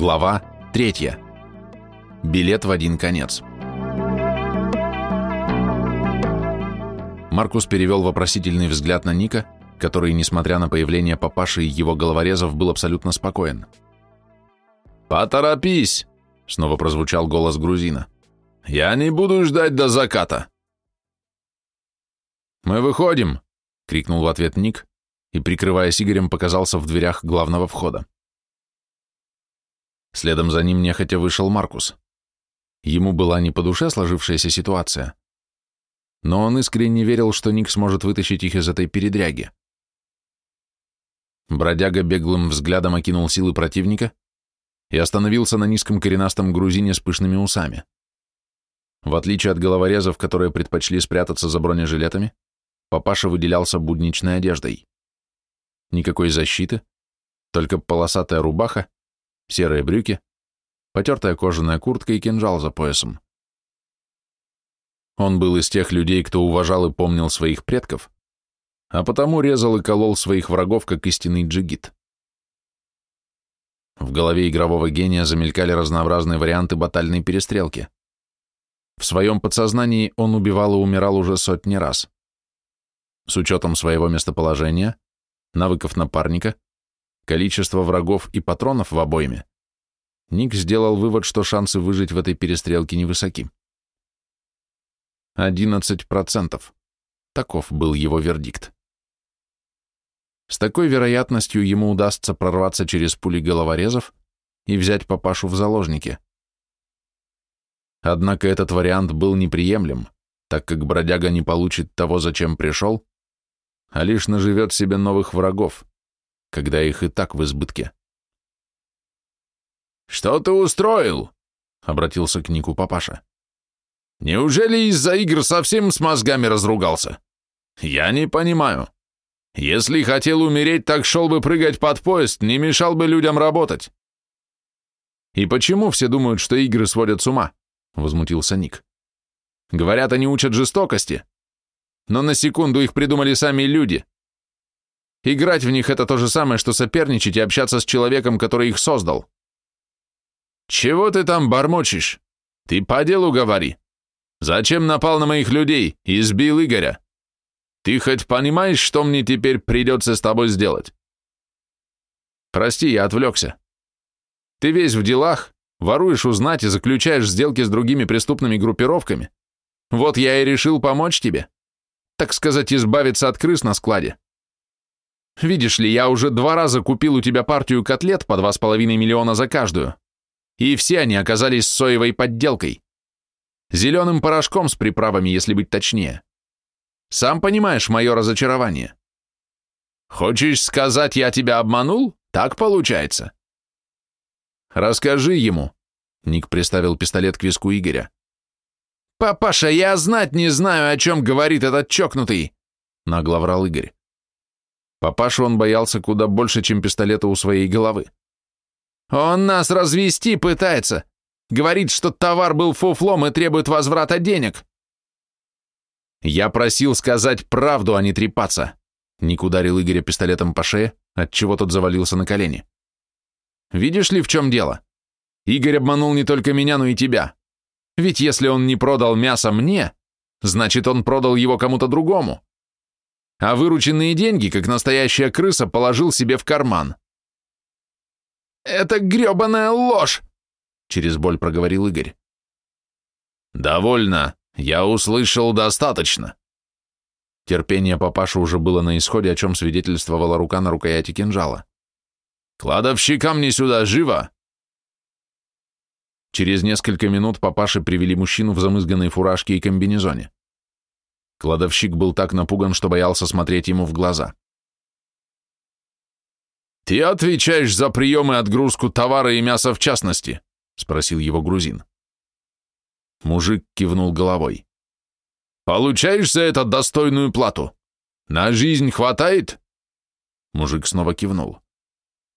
Глава 3. Билет в один конец. Маркус перевел вопросительный взгляд на Ника, который, несмотря на появление папаши и его головорезов, был абсолютно спокоен. «Поторопись!» — снова прозвучал голос грузина. «Я не буду ждать до заката!» «Мы выходим!» — крикнул в ответ Ник и, прикрываясь Игорем, показался в дверях главного входа. Следом за ним нехотя вышел Маркус. Ему была не по душе сложившаяся ситуация, но он искренне верил, что Ник сможет вытащить их из этой передряги. Бродяга беглым взглядом окинул силы противника и остановился на низком коренастом грузине с пышными усами. В отличие от головорезов, которые предпочли спрятаться за бронежилетами, папаша выделялся будничной одеждой. Никакой защиты, только полосатая рубаха, серые брюки, потертая кожаная куртка и кинжал за поясом. Он был из тех людей, кто уважал и помнил своих предков, а потому резал и колол своих врагов, как истинный джигит. В голове игрового гения замелькали разнообразные варианты батальной перестрелки. В своем подсознании он убивал и умирал уже сотни раз. С учетом своего местоположения, навыков напарника, количества врагов и патронов в обойме, Ник сделал вывод, что шансы выжить в этой перестрелке невысоки. 11%. Таков был его вердикт. С такой вероятностью ему удастся прорваться через пули головорезов и взять папашу в заложники. Однако этот вариант был неприемлем, так как бродяга не получит того, зачем пришел, а лишь наживет себе новых врагов, когда их и так в избытке. «Что ты устроил?» — обратился к Нику папаша. «Неужели из-за игр совсем с мозгами разругался? Я не понимаю. Если хотел умереть, так шел бы прыгать под поезд, не мешал бы людям работать». «И почему все думают, что игры сводят с ума?» — возмутился Ник. «Говорят, они учат жестокости. Но на секунду их придумали сами люди. Играть в них — это то же самое, что соперничать и общаться с человеком, который их создал». «Чего ты там бормочешь? Ты по делу говори. Зачем напал на моих людей и избил Игоря? Ты хоть понимаешь, что мне теперь придется с тобой сделать?» «Прости, я отвлекся. Ты весь в делах, Воруешь узнать и заключаешь сделки с другими преступными группировками. Вот я и решил помочь тебе. Так сказать, избавиться от крыс на складе. Видишь ли, я уже два раза купил у тебя партию котлет по два с половиной миллиона за каждую. И все они оказались соевой подделкой. Зеленым порошком с приправами, если быть точнее. Сам понимаешь мое разочарование. Хочешь сказать, я тебя обманул? Так получается. «Расскажи ему», — Ник приставил пистолет к виску Игоря. «Папаша, я знать не знаю, о чем говорит этот чокнутый», — нагло врал Игорь. Папашу он боялся куда больше, чем пистолета у своей головы. «Он нас развести пытается. Говорит, что товар был фуфлом и требует возврата денег». «Я просил сказать правду, а не трепаться», — Ник ударил Игоря пистолетом по шее, отчего тот завалился на колени. Видишь ли, в чем дело? Игорь обманул не только меня, но и тебя. Ведь если он не продал мясо мне, значит, он продал его кому-то другому. А вырученные деньги, как настоящая крыса, положил себе в карман. «Это гребаная ложь!» — через боль проговорил Игорь. «Довольно. Я услышал достаточно». Терпение папаши уже было на исходе, о чем свидетельствовала рука на рукояти кинжала. «Кладовщика мне сюда, живо!» Через несколько минут папаши привели мужчину в замызганной фуражке и комбинезоне. Кладовщик был так напуган, что боялся смотреть ему в глаза. «Ты отвечаешь за прием и отгрузку товара и мяса в частности?» — спросил его грузин. Мужик кивнул головой. «Получаешь за это достойную плату? На жизнь хватает?» Мужик снова кивнул.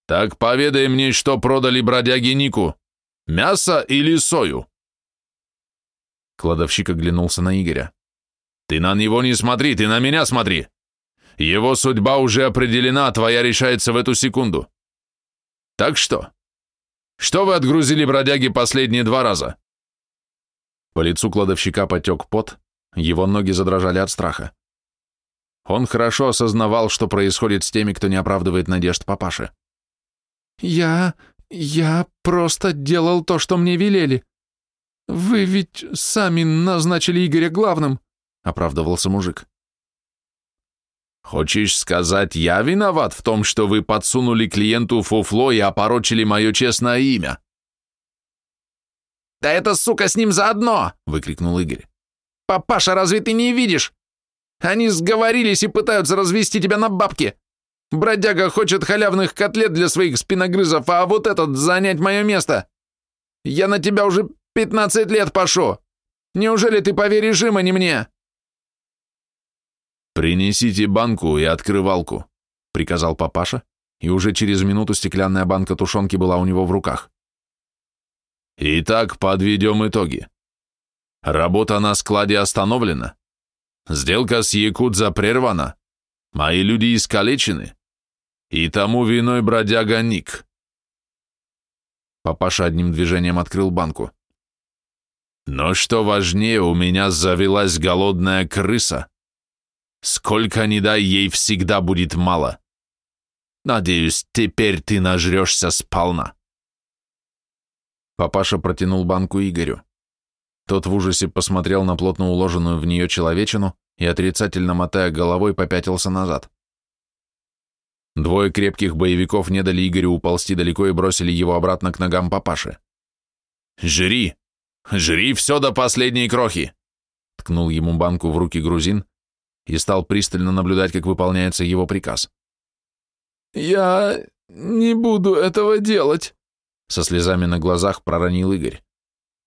Так поведай мне, что продали бродяги Нику. Мясо или сою?» Кладовщик оглянулся на Игоря. «Ты на него не смотри, ты на меня смотри. Его судьба уже определена, а твоя решается в эту секунду. Так что, Что вы отгрузили бродяги последние два раза?» По лицу кладовщика потек пот, его ноги задрожали от страха. Он хорошо осознавал, что происходит с теми, кто не оправдывает надежд папаши. «Я... я просто делал то, что мне велели. Вы ведь сами назначили Игоря главным», — оправдывался мужик. «Хочешь сказать, я виноват в том, что вы подсунули клиенту фуфло и опорочили мое честное имя?» «Да это, сука, с ним заодно!» — выкрикнул Игорь. «Папаша, разве ты не видишь? Они сговорились и пытаются развести тебя на бабки. Бродяга хочет халявных котлет для своих спиногрызов, а вот этот занять мое место. Я на тебя уже пятнадцать лет пошу. Неужели ты поверишь им, а не мне?» «Принесите банку и открывалку», — приказал папаша, и уже через минуту стеклянная банка тушенки была у него в руках. «Итак, подведем итоги. Работа на складе остановлена. Сделка с Якудза прервана. Мои люди искалечены. И тому виной бродяга Ник». Папаша одним движением открыл банку. «Но что важнее, у меня завелась голодная крыса» Сколько ни дай, ей всегда будет мало. Надеюсь, теперь ты нажрешься сполна. Папаша протянул банку Игорю. Тот в ужасе посмотрел на плотно уложенную в нее человечину и, отрицательно мотая головой, попятился назад. Двое крепких боевиков не дали Игорю уползти далеко и бросили его обратно к ногам папаши. «Жри! Жри все до последней крохи!» ткнул ему банку в руки грузин, и стал пристально наблюдать, как выполняется его приказ. «Я не буду этого делать», — со слезами на глазах проронил Игорь.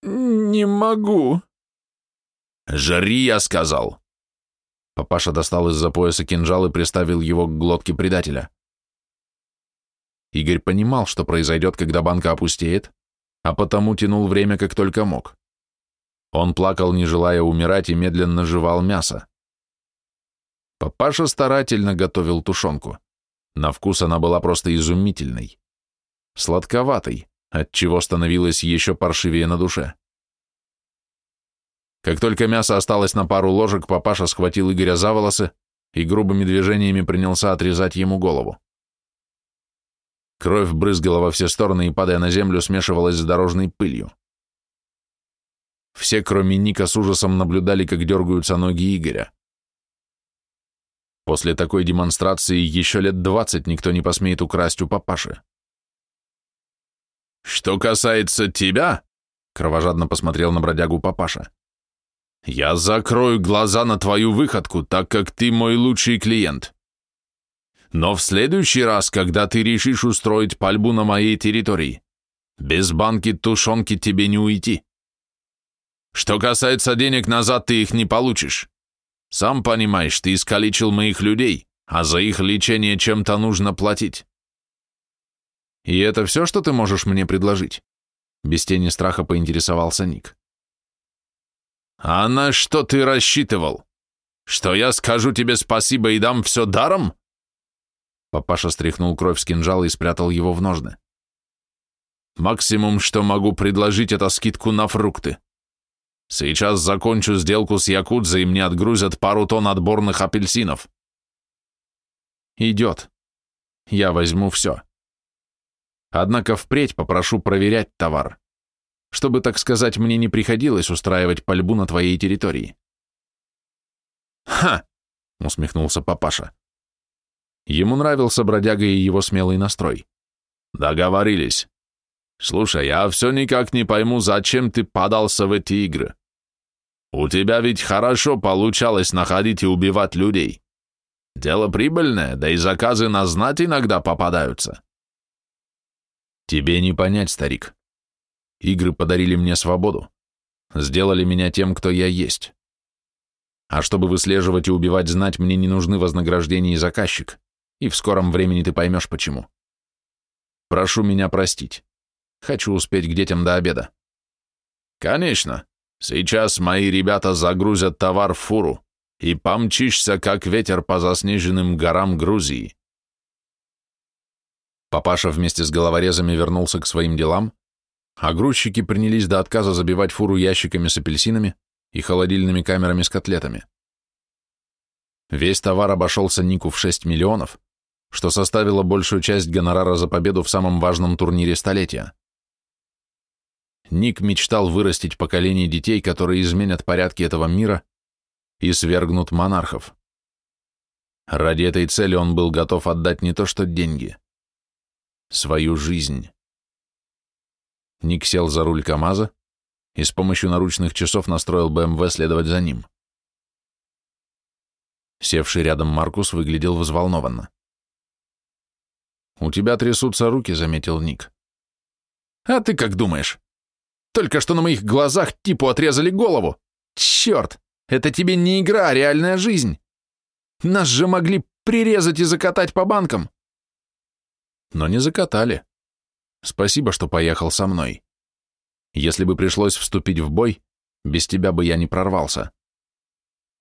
«Не могу». «Жари, я сказал». Папаша достал из-за пояса кинжал и приставил его к глотке предателя. Игорь понимал, что произойдет, когда банка опустеет, а потому тянул время как только мог. Он плакал, не желая умирать, и медленно жевал мясо. Папаша старательно готовил тушенку. На вкус она была просто изумительной. Сладковатой, отчего становилось еще паршивее на душе. Как только мясо осталось на пару ложек, папаша схватил Игоря за волосы и грубыми движениями принялся отрезать ему голову. Кровь брызгала во все стороны и, падая на землю, смешивалась с дорожной пылью. Все, кроме Ника, с ужасом наблюдали, как дергаются ноги Игоря. После такой демонстрации еще лет двадцать никто не посмеет украсть у папаши. «Что касается тебя», — кровожадно посмотрел на бродягу папаша, «я закрою глаза на твою выходку, так как ты мой лучший клиент. Но в следующий раз, когда ты решишь устроить пальбу на моей территории, без банки тушенки тебе не уйти. Что касается денег, назад ты их не получишь. Сам понимаешь, ты искалечил моих людей, а за их лечение чем-то нужно платить. И это все, что ты можешь мне предложить? Без тени страха поинтересовался Ник. А на что ты рассчитывал? Что я скажу тебе спасибо и дам все даром? Папаша стряхнул кровь с кинжала и спрятал его в ножны. Максимум, что могу предложить, это скидку на фрукты. Сейчас закончу сделку с Якудзой, и мне отгрузят пару тонн отборных апельсинов. Идет. Я возьму все. Однако впредь попрошу проверять товар, чтобы, так сказать, мне не приходилось устраивать пальбу на твоей территории. «Ха!» — усмехнулся папаша. Ему нравился бродяга и его смелый настрой. «Договорились. Слушай, я все никак не пойму, зачем ты подался в эти игры. У тебя ведь хорошо получалось находить и убивать людей. Дело прибыльное, да и заказы на знать иногда попадаются. Тебе не понять, старик. Игры подарили мне свободу. Сделали меня тем, кто я есть. А чтобы выслеживать и убивать знать, мне не нужны вознаграждения и заказчик. И в скором времени ты поймешь, почему. Прошу меня простить. Хочу успеть к детям до обеда. Конечно. Сейчас мои ребята загрузят товар в фуру, и помчишься, как ветер по заснеженным горам Грузии. Папаша вместе с головорезами вернулся к своим делам, а грузчики принялись до отказа забивать фуру ящиками с апельсинами и холодильными камерами с котлетами. Весь товар обошелся Нику в 6 миллионов, что составило большую часть гонорара за победу в самом важном турнире столетия. Ник мечтал вырастить поколение детей, которые изменят порядки этого мира и свергнут монархов. Ради этой цели он был готов отдать не то что деньги, свою жизнь. Ник сел за руль КамАЗа и с помощью наручных часов настроил БМВ следовать за ним. Севший рядом Маркус выглядел взволнованно. «У тебя трясутся руки», — заметил Ник. «А ты как думаешь? Только что на моих глазах типу отрезали голову. Черт, это тебе не игра, а реальная жизнь. Нас же могли прирезать и закатать по банкам». Но не закатали. Спасибо, что поехал со мной. Если бы пришлось вступить в бой, без тебя бы я не прорвался.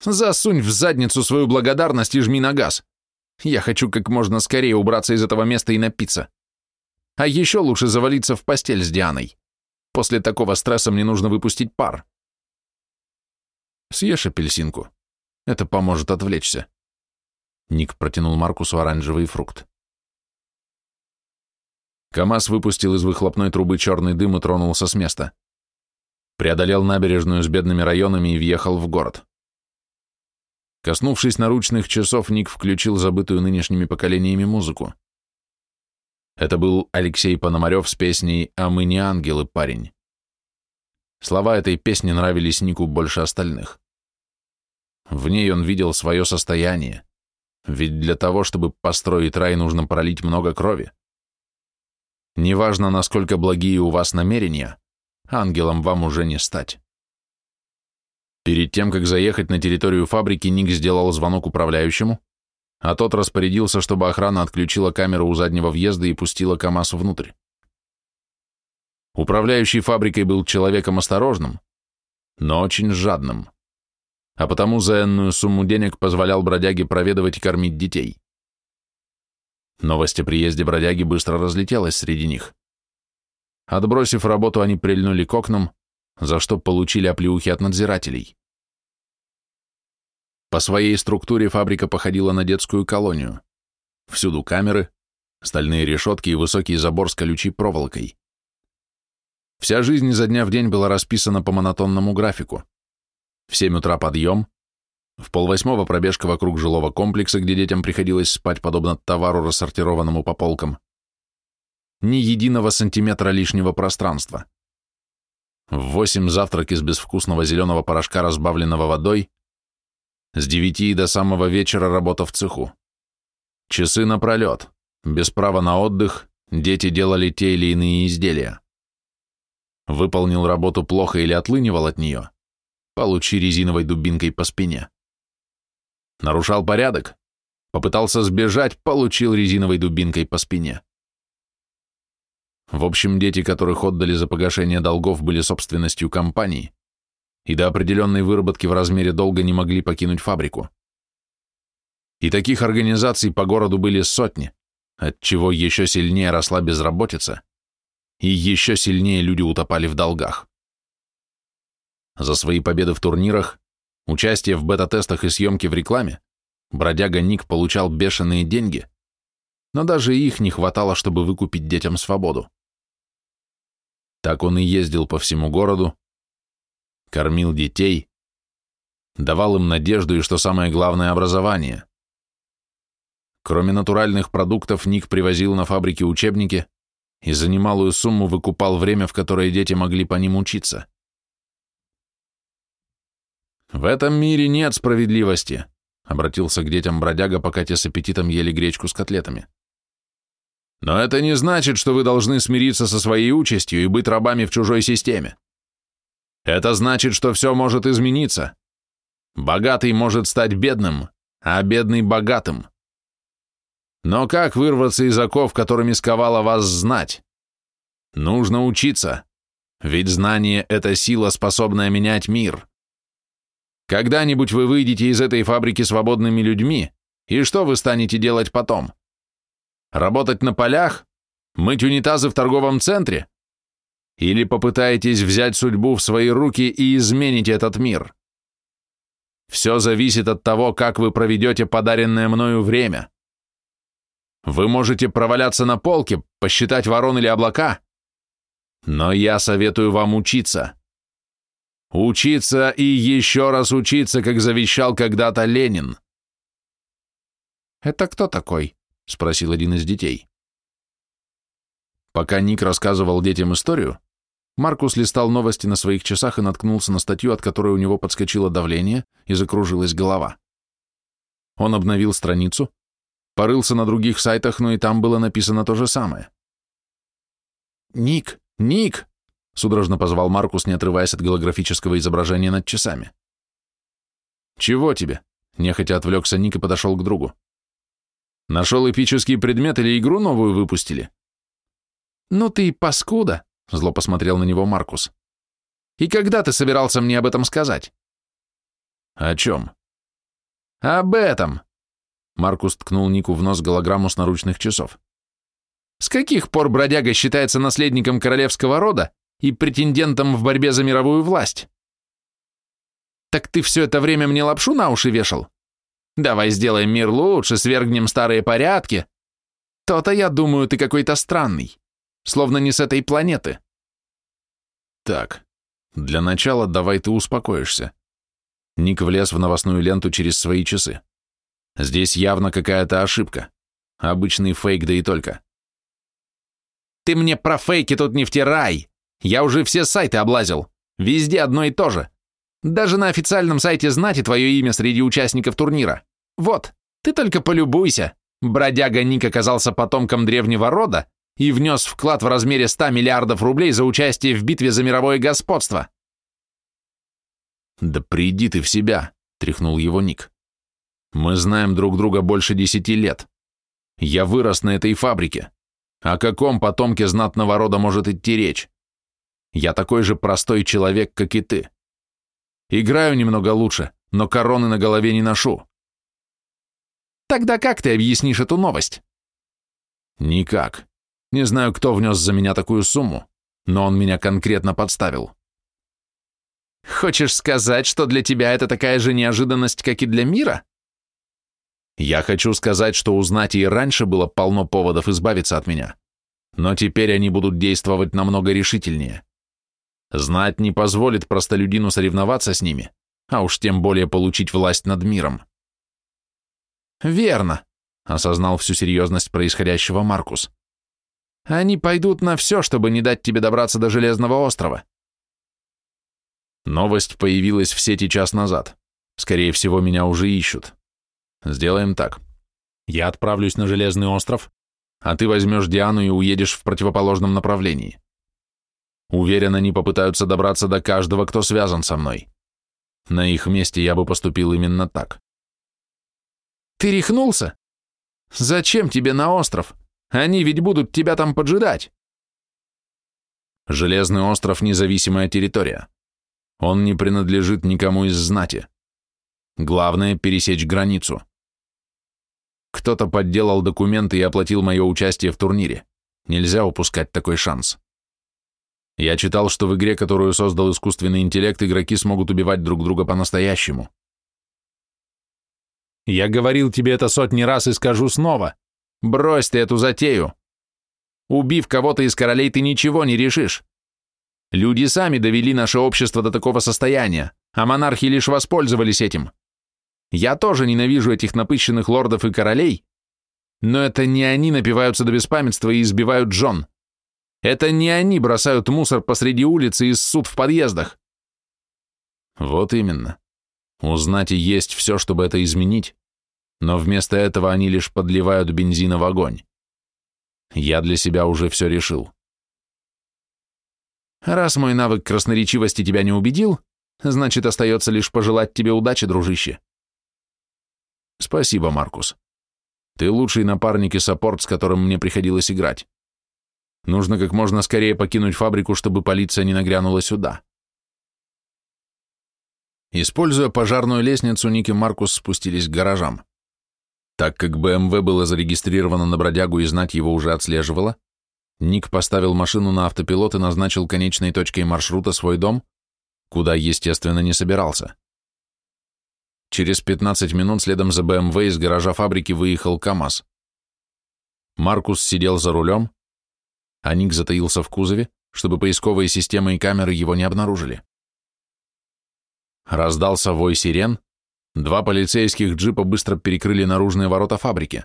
Засунь в задницу свою благодарность и жми на газ. Я хочу как можно скорее убраться из этого места и напиться. А еще лучше завалиться в постель с Дианой. После такого стресса мне нужно выпустить пар. Съешь апельсинку. Это поможет отвлечься. Ник протянул Маркусу оранжевый фрукт. КамАЗ выпустил из выхлопной трубы черный дым и тронулся с места. Преодолел набережную с бедными районами и въехал в город. Коснувшись наручных часов, Ник включил забытую нынешними поколениями музыку. Это был Алексей Пономарев с песней «А мы не ангелы, парень». Слова этой песни нравились Нику больше остальных. В ней он видел свое состояние, ведь для того, чтобы построить рай, нужно пролить много крови. Неважно, насколько благие у вас намерения, ангелом вам уже не стать. Перед тем, как заехать на территорию фабрики, Ник сделал звонок управляющему, а тот распорядился, чтобы охрана отключила камеру у заднего въезда и пустила КАМАЗ внутрь. Управляющий фабрикой был человеком осторожным, но очень жадным, а потому за энную сумму денег позволял бродяге проведывать и кормить детей. Новость о приезде бродяги быстро разлетелась среди них. Отбросив работу, они прильнули к окнам, за что получили оплеухи от надзирателей. По своей структуре фабрика походила на детскую колонию. Всюду камеры, стальные решетки и высокий забор с колючей проволокой. Вся жизнь изо дня в день была расписана по монотонному графику. В 7 утра подъем, в полвосьмого пробежка вокруг жилого комплекса, где детям приходилось спать подобно товару, рассортированному по полкам. Ни единого сантиметра лишнего пространства. В восемь завтрак из безвкусного зеленого порошка, разбавленного водой. С девяти до самого вечера работа в цеху. Часы напролет. Без права на отдых дети делали те или иные изделия. Выполнил работу плохо или отлынивал от нее. Получи резиновой дубинкой по спине. Нарушал порядок. Попытался сбежать, получил резиновой дубинкой по спине. В общем, дети, которых отдали за погашение долгов, были собственностью компании и до определенной выработки в размере долга не могли покинуть фабрику. И таких организаций по городу были сотни, отчего еще сильнее росла безработица, и еще сильнее люди утопали в долгах. За свои победы в турнирах, участие в бета-тестах и съемки в рекламе, бродяга Ник получал бешеные деньги, но даже их не хватало, чтобы выкупить детям свободу. Так он и ездил по всему городу, кормил детей, давал им надежду и, что самое главное, образование. Кроме натуральных продуктов, Ник привозил на фабрики учебники и за немалую сумму выкупал время, в которое дети могли по ним учиться. «В этом мире нет справедливости», — обратился к детям бродяга, пока те с аппетитом ели гречку с котлетами. Но это не значит, что вы должны смириться со своей участью и быть рабами в чужой системе. Это значит, что все может измениться. Богатый может стать бедным, а бедный – богатым. Но как вырваться из оков, которыми сковала вас знать? Нужно учиться, ведь знание – это сила, способная менять мир. Когда-нибудь вы выйдете из этой фабрики свободными людьми, и что вы станете делать потом? Работать на полях? Мыть унитазы в торговом центре? Или попытаетесь взять судьбу в свои руки и изменить этот мир. Все зависит от того, как вы проведете подаренное мною время. Вы можете проваляться на полке, посчитать ворон или облака, но я советую вам учиться. Учиться и еще раз учиться, как завещал когда-то Ленин. «Это кто такой?» — спросил один из детей. Пока Ник рассказывал детям историю, Маркус листал новости на своих часах и наткнулся на статью, от которой у него подскочило давление и закружилась голова. Он обновил страницу, порылся на других сайтах, но и там было написано то же самое. «Ник, Ник!» — судорожно позвал Маркус, не отрываясь от голографического изображения над часами. «Чего тебе?» — нехотя отвлекся Ник и подошел к другу. «Нашел эпический предмет или игру новую выпустили?» «Ну ты и паскуда!» — зло посмотрел на него Маркус. «И когда ты собирался мне об этом сказать?» «О чем?» «Об этом!» Маркус ткнул Нику в нос голограмму с наручных часов. «С каких пор бродяга считается наследником королевского рода и претендентом в борьбе за мировую власть?» «Так ты все это время мне лапшу на уши вешал? Давай сделаем мир лучше, свергнем старые порядки. То-то, я думаю, ты какой-то странный словно не с этой планеты. Так, для начала давай ты успокоишься. Ник влез в новостную ленту через свои часы. Здесь явно какая-то ошибка. Обычный фейк, да и только. Ты мне про фейки тут не втирай. Я уже все сайты облазил. Везде одно и то же. Даже на официальном сайте знати твое имя среди участников турнира. Вот, ты только полюбуйся. Бродяга Ник оказался потомком древнего рода, и внес вклад в размере 100 миллиардов рублей за участие в битве за мировое господство. «Да приди ты в себя», — тряхнул его Ник. «Мы знаем друг друга больше десяти лет. Я вырос на этой фабрике. О каком потомке знатного рода может идти речь? Я такой же простой человек, как и ты. Играю немного лучше, но короны на голове не ношу». «Тогда как ты объяснишь эту новость?» «Никак. Не знаю, кто внес за меня такую сумму, но он меня конкретно подставил. Хочешь сказать, что для тебя это такая же неожиданность, как и для мира? Я хочу сказать, что узнать и раньше было полно поводов избавиться от меня, но теперь они будут действовать намного решительнее. Знать не позволит простолюдину соревноваться с ними, а уж тем более получить власть над миром. Верно, осознал всю серьезность происходящего Маркус. Они пойдут на все, чтобы не дать тебе добраться до Железного острова. Новость появилась в сети час назад. Скорее всего, меня уже ищут. Сделаем так. Я отправлюсь на Железный остров, а ты возьмешь Диану и уедешь в противоположном направлении. Уверен, они попытаются добраться до каждого, кто связан со мной. На их месте я бы поступил именно так. Ты рехнулся? Зачем тебе на остров? Они ведь будут тебя там поджидать. Железный остров – независимая территория. Он не принадлежит никому из знати. Главное – пересечь границу. Кто-то подделал документы и оплатил мое участие в турнире. Нельзя упускать такой шанс. Я читал, что в игре, которую создал искусственный интеллект, игроки смогут убивать друг друга по-настоящему. Я говорил тебе это сотни раз и скажу снова. Брось ты эту затею. Убив кого-то из королей, ты ничего не решишь. Люди сами довели наше общество до такого состояния, а монархи лишь воспользовались этим. Я тоже ненавижу этих напыщенных лордов и королей, но это не они напиваются до беспамятства и избивают Джон. Это не они бросают мусор посреди улицы и ссут в подъездах. Вот именно. Узнать и есть все, чтобы это изменить но вместо этого они лишь подливают бензина в огонь. Я для себя уже все решил. Раз мой навык красноречивости тебя не убедил, значит, остается лишь пожелать тебе удачи, дружище. Спасибо, Маркус. Ты лучший напарник и саппорт, с которым мне приходилось играть. Нужно как можно скорее покинуть фабрику, чтобы полиция не нагрянула сюда. Используя пожарную лестницу, Ник и Маркус спустились к гаражам. Так как БМВ было зарегистрировано на бродягу и знать его уже отслеживала, Ник поставил машину на автопилот и назначил конечной точкой маршрута свой дом, куда, естественно, не собирался. Через 15 минут следом за БМВ из гаража фабрики выехал КАМАЗ. Маркус сидел за рулем, а Ник затаился в кузове, чтобы поисковые системы и камеры его не обнаружили. Раздался вой сирен, два полицейских джипа быстро перекрыли наружные ворота фабрики.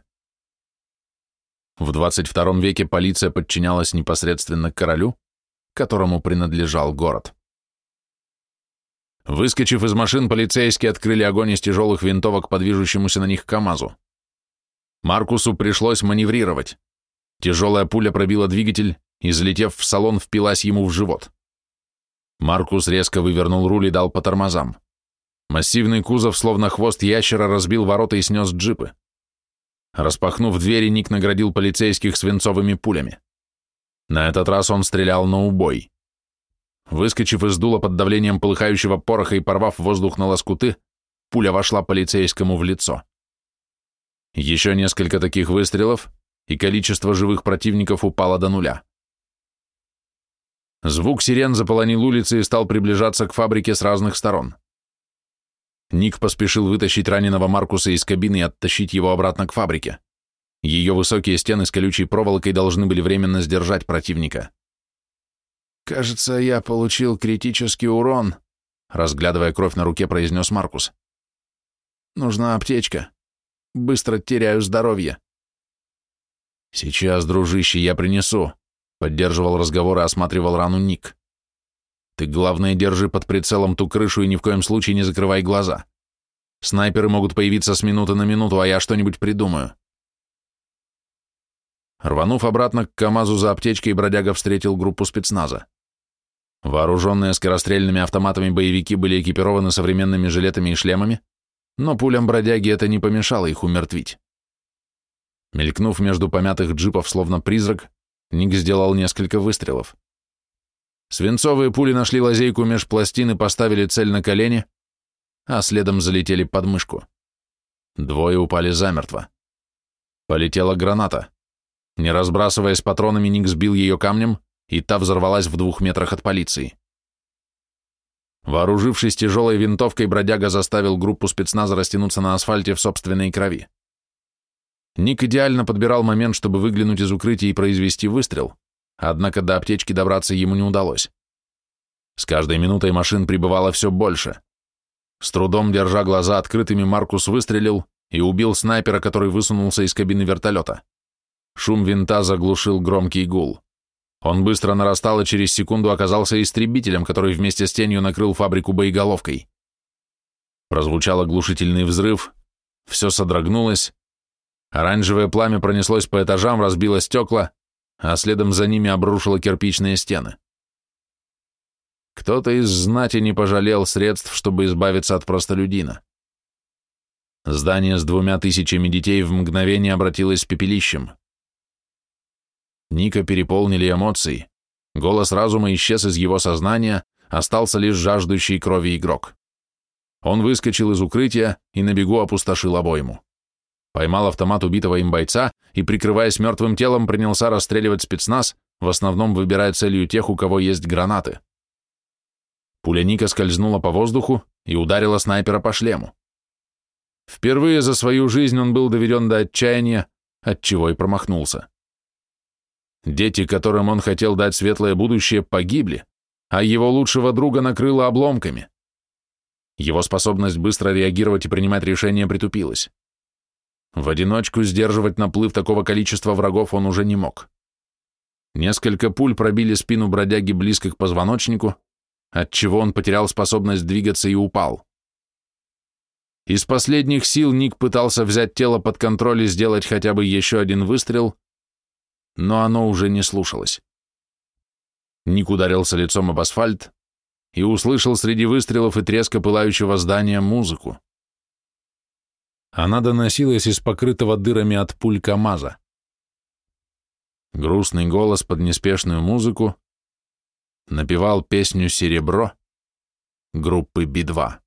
В 22 веке полиция подчинялась непосредственно королю, которому принадлежал город. Выскочив из машин, полицейские открыли огонь из тяжелых винтовок по движущемуся на них КАМАЗу. Маркусу пришлось маневрировать. Тяжелая пуля пробила двигатель и, залетев в салон, впилась ему в живот. Маркус резко вывернул руль и дал по тормозам. Массивный кузов, словно хвост ящера, разбил ворота и снес джипы. Распахнув двери, Ник наградил полицейских свинцовыми пулями. На этот раз он стрелял на убой. Выскочив из дула под давлением полыхающего пороха и порвав воздух на лоскуты, пуля вошла полицейскому в лицо. Еще несколько таких выстрелов, и количество живых противников упало до нуля. Звук сирен заполонил улицы и стал приближаться к фабрике с разных сторон. Ник поспешил вытащить раненого Маркуса из кабины и оттащить его обратно к фабрике. Ее высокие стены с колючей проволокой должны были временно сдержать противника. «Кажется, я получил критический урон», — разглядывая кровь на руке, произнес Маркус. «Нужна аптечка. Быстро теряю здоровье». «Сейчас, дружище, я принесу», Поддерживал разговор и осматривал рану Ник. Ты, главное, держи под прицелом ту крышу и ни в коем случае не закрывай глаза. Снайперы могут появиться с минуты на минуту, а я что-нибудь придумаю. Рванув обратно к КамАЗу за аптечкой, бродяга встретил группу спецназа. Вооруженные скорострельными автоматами боевики были экипированы современными жилетами и шлемами, но пулям бродяги это не помешало их умертвить. Мелькнув между помятых джипов, словно призрак, Ник сделал несколько выстрелов. Свинцовые пули нашли лазейку меж пластин и поставили цель на колени, а следом залетели под мышку. Двое упали замертво. Полетела граната. Не разбрасываясь патронами, Ник сбил ее камнем, и та взорвалась в двух метрах от полиции. Вооружившись тяжелой винтовкой, бродяга заставил группу спецназа растянуться на асфальте в собственной крови. Ник идеально подбирал момент, чтобы выглянуть из укрытия и произвести выстрел, однако до аптечки добраться ему не удалось. С каждой минутой машин прибывало все больше. С трудом держа глаза открытыми, Маркус выстрелил и убил снайпера, который высунулся из кабины вертолета. Шум винта заглушил громкий гул. Он быстро нарастал и через секунду оказался истребителем, который вместе с тенью накрыл фабрику боеголовкой. Прозвучал оглушительный взрыв, все содрогнулось, Оранжевое пламя пронеслось по этажам, разбило стекла, а следом за ними обрушило кирпичные стены. Кто-то из знати не пожалел средств, чтобы избавиться от простолюдина. Здание с двумя тысячами детей в мгновение обратилось пепелищем. Ника переполнили эмоции. Голос разума исчез из его сознания, остался лишь жаждущий крови игрок. Он выскочил из укрытия и на бегу опустошил обойму поймал автомат убитого им бойца и, прикрываясь мертвым телом, принялся расстреливать спецназ, в основном выбирая целью тех, у кого есть гранаты. Пуля Ника скользнула по воздуху и ударила снайпера по шлему. Впервые за свою жизнь он был доведен до отчаяния, отчего и промахнулся. Дети, которым он хотел дать светлое будущее, погибли, а его лучшего друга накрыло обломками. Его способность быстро реагировать и принимать решения притупилась. В одиночку сдерживать наплыв такого количества врагов он уже не мог. Несколько пуль пробили спину бродяги близко к позвоночнику, отчего он потерял способность двигаться и упал. Из последних сил Ник пытался взять тело под контроль и сделать хотя бы еще один выстрел, но оно уже не слушалось. Ник ударился лицом об асфальт и услышал среди выстрелов и треска пылающего здания музыку. Она доносилась из покрытого дырами от пуль КамАЗа. Грустный голос под неспешную музыку напевал песню «Серебро» группы Би-2.